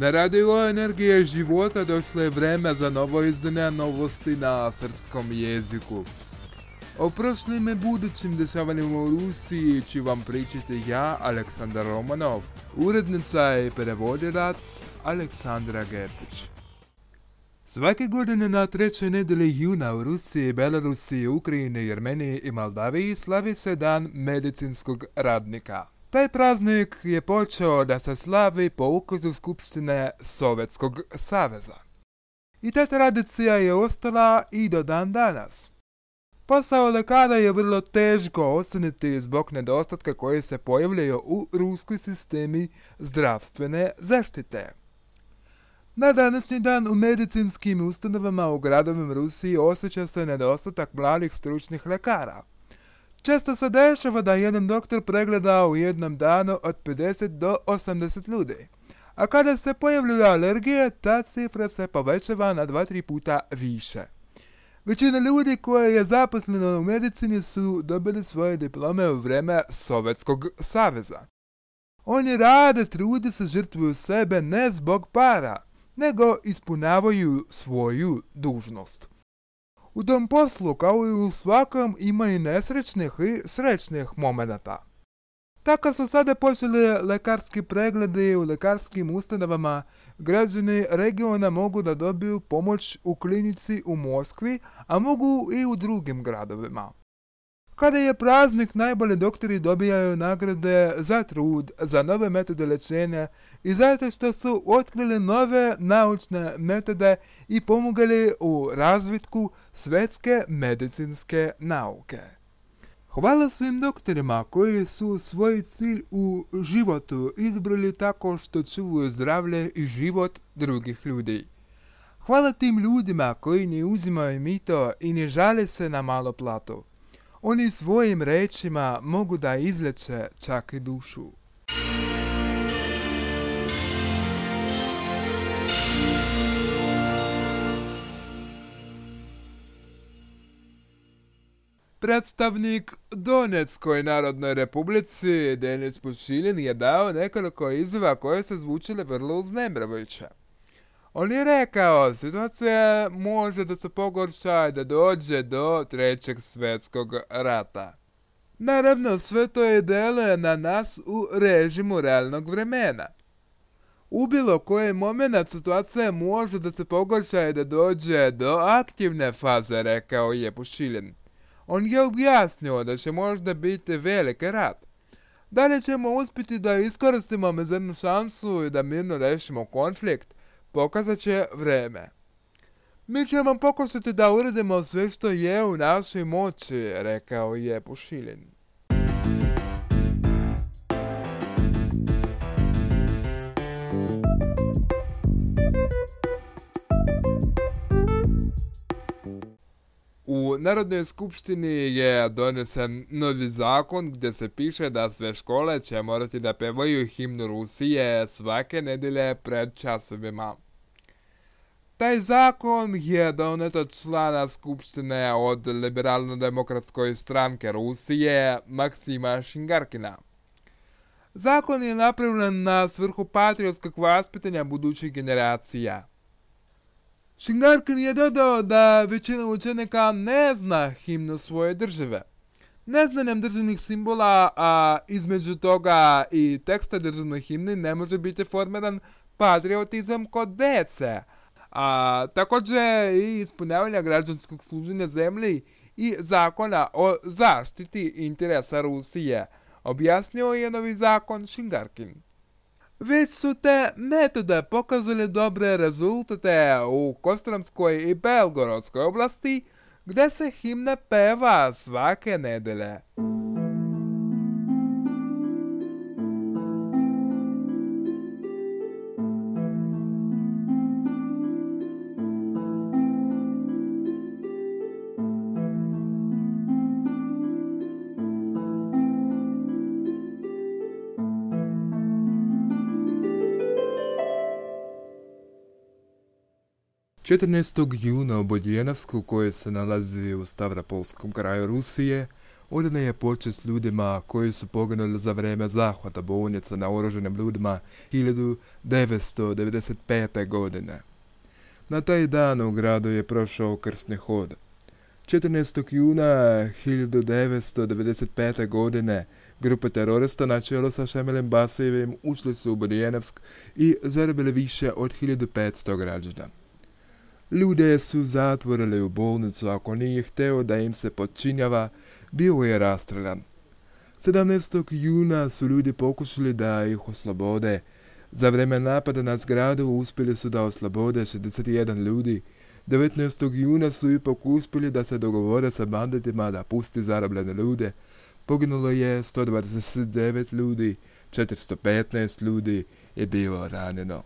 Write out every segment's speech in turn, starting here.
Na radio Energije života došlo je vreme za novo izdane novosti na srpskom jeziku. O prošlim i budućim dešavanjima u Rusiji ću vam pričati ja, Aleksandar Romanov, urednica i prevodilac Aleksandra Gertić. Svake godine na trećoj nedjelji juna u Rusiji, Belorusiji, Ukrajini, Jermeniji i Moldaviji slavi se dan medicinskog radnika. Taj praznik je počeo da se slavi po ukazu Skupštine Sovjetskog saveza. I ta tradicija je ostala i do dan danas. Posao lekara je vrlo teško oceniti zbog nedostatka koji se pojavljaju u ruskoj sistemi zdravstvene zaštite. Na današnji dan u medicinskim ustanovama u gradovima Rusiji osjeća se nedostatak mladih stručnih lekara. Često se dešava da jedan doktor pregleda u jednom danu od 50 do 80 ljudi. A kada se pojavljuju alergije, ta cifra se povećava na 2-3 puta više. Većina ljudi koja je zaposlena u medicini su dobili svoje diplome u vreme Sovjetskog saveza. Oni rade, trudi se, žrtvuju sebe ne zbog para, nego ispunavaju svoju dužnost. U tom poslu, kao i u svakom, ima i nesrećnih i srećnih momenata. Tako su sada počeli lekarski pregledi u lekarskim ustanovama. Građani regiona mogu da dobiju pomoć u klinici u Moskvi, a mogu i u drugim gradovima. Kada je praznik, najbolji doktori dobijaju nagrade za trud, za nove metode lečenja i zato što su otkrili nove naučne metode i pomogali u razvitku svetske medicinske nauke. Hvala svim doktorima koji su svoj cilj u životu izbrali tako što čuvaju zdravlje i život drugih ljudi. Hvala tim ljudima koji ne uzimaju mito i ne žale se na malo platu. Oni svojim rečima mogu da izleče čak i dušu. Predstavnik Donetskoj narodnoj republici Denis Pušilin je dao nekoliko izjava koje se zvučile vrlo uznemravajuće. On je rekao, situacija može da se pogorša i da dođe do trećeg svjetskog rata. Naravno, sve to je deluje na nas u režimu realnog vremena. U bilo koji moment situacija može da se pogorša i da dođe do aktivne faze, rekao je Pušilin. On je objasnio da će možda biti veliki rat. Da li ćemo uspjeti da iskoristimo mezernu šansu i da mirno rešimo konflikt, pokazat će vreme. Mi ćemo pokušati da uredimo sve što je u našoj moći, rekao je Pušilin. U Narodnoj skupštini je donesen novi zakon gdje se piše da sve škole će morati da pevaju himnu Rusije svake nedelje pred časovima. Taj zakon je donet od člana skupštine od liberalno-demokratskoj stranke Rusije Maksima Šingarkina. Zakon je napravljen na svrhu patriotskog vaspitanja budućih generacija. Šingarkin je dodao da većina učenika ne zna himnu svoje države. Neznanjem državnih simbola, a između toga i teksta državne himne ne može biti formiran patriotizam kod dece, a također i ispunjavanja građanskog služenja zemlji i zakona o zaštiti interesa Rusije, objasnio je novi zakon Šingarkin. Već su te metode pokazali dobre rezultate u Kostramskoj i Belgorodskoj oblasti, gdje se himna peva svake nedelje. 14. juna u Bodjenovsku, koje se nalazi u Stavropolskom kraju Rusije, odana je počest ljudima koji su poginuli za vrijeme zahvata bolnica na oruženim ljudima 1995. godine. Na taj dan u gradu je prošao krsni hod. 14. juna 1995. godine grupa terorista na čelu sa Šemelem Basijevim ušli su u Bodijenevsk i zarobili više od 1500 građana. Ljude su zatvorili u bolnicu, ako nije hteo da im se počinjava, bio je rastreljan. 17. juna su ljudi pokušali da ih oslobode. Za vreme napada na zgradu uspjeli su da oslobode 61 ljudi. 19. juna su ipak uspjeli da se dogovore sa banditima da pusti zarobljene ljude. Poginulo je 129 ljudi, 415 ljudi je bilo ranjeno.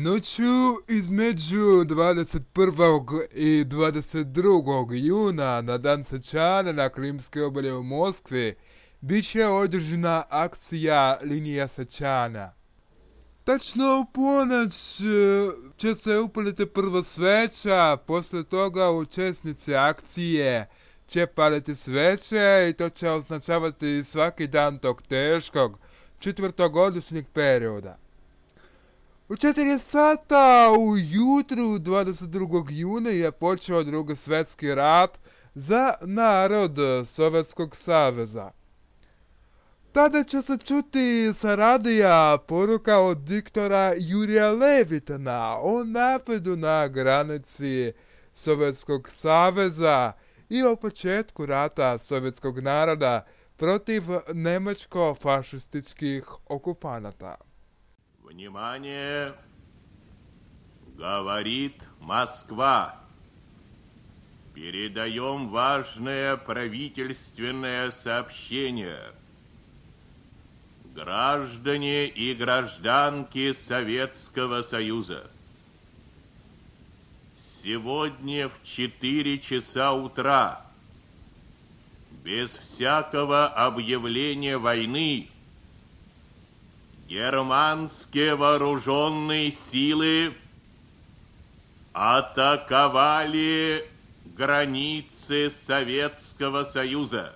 Noću između 21. i 22. juna na dan Sečana na Krimske obalje u Moskvi bit će održana akcija Linija Sečana. Tačno u ponoć e, će se upaliti prva sveća, posle toga učesnici akcije će paliti sveće i to će označavati svaki dan tog teškog četvrtogodišnjeg perioda. U 4 sata ujutru 22. juna je počeo drugi svjetski rat za narod Sovjetskog saveza. Tada će se čuti sa radija poruka od diktora Jurija Levitana o napadu na granici Sovjetskog saveza i o početku rata sovjetskog naroda protiv nemačko-fašističkih okupanata. Внимание! Говорит Москва. Передаем важное правительственное сообщение. Граждане и гражданки Советского Союза. Сегодня в 4 часа утра без всякого объявления войны германские вооруженные силы атаковали границы Советского Союза.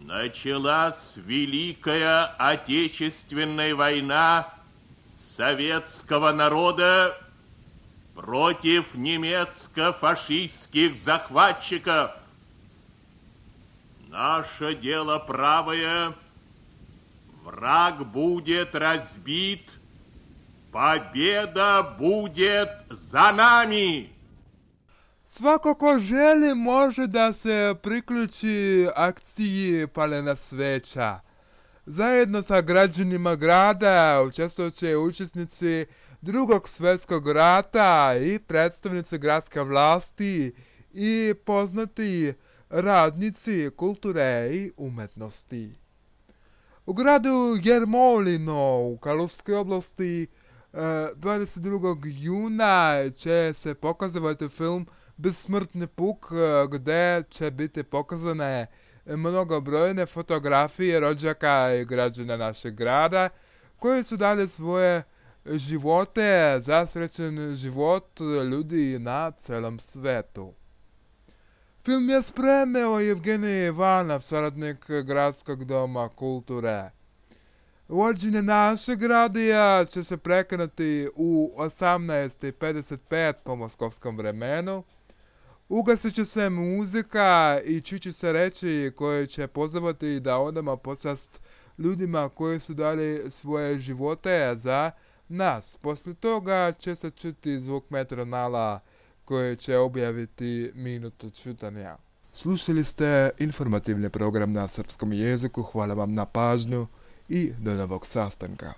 Началась Великая Отечественная война советского народа против немецко-фашистских захватчиков. Наше дело правое – Враг будет разбит, победа будет за nami! Svako ko želi može da se priključi akciji Palena sveća. Zajedno sa građanima grada učestvovat će učesnici drugog svjetskog rata i predstavnici gradske vlasti i poznati radnici kulture i umetnosti. U gradu Jermolino u Karlovskoj oblasti 22. E, juna će se pokazati film Besmrtni puk gdje će biti pokazane mnogobrojne fotografije rođaka i građana našeg grada koji su dali svoje živote za srećen život ljudi na celom svetu. Film je spremio Evgenij Ivanov, saradnik Gradskog doma kulture. Vođenje našeg radija će se prekinuti u 18.55 po moskovskom vremenu. Ugasit će se muzika i čući se reći koje će pozivati da odamo počast ljudima koji su dali svoje živote za nas. Poslije toga će se čuti zvuk metronala koje će objaviti minutu čutanja. Slušali ste informativni program na srpskom jeziku, hvala vam na pažnju i do novog sastanka.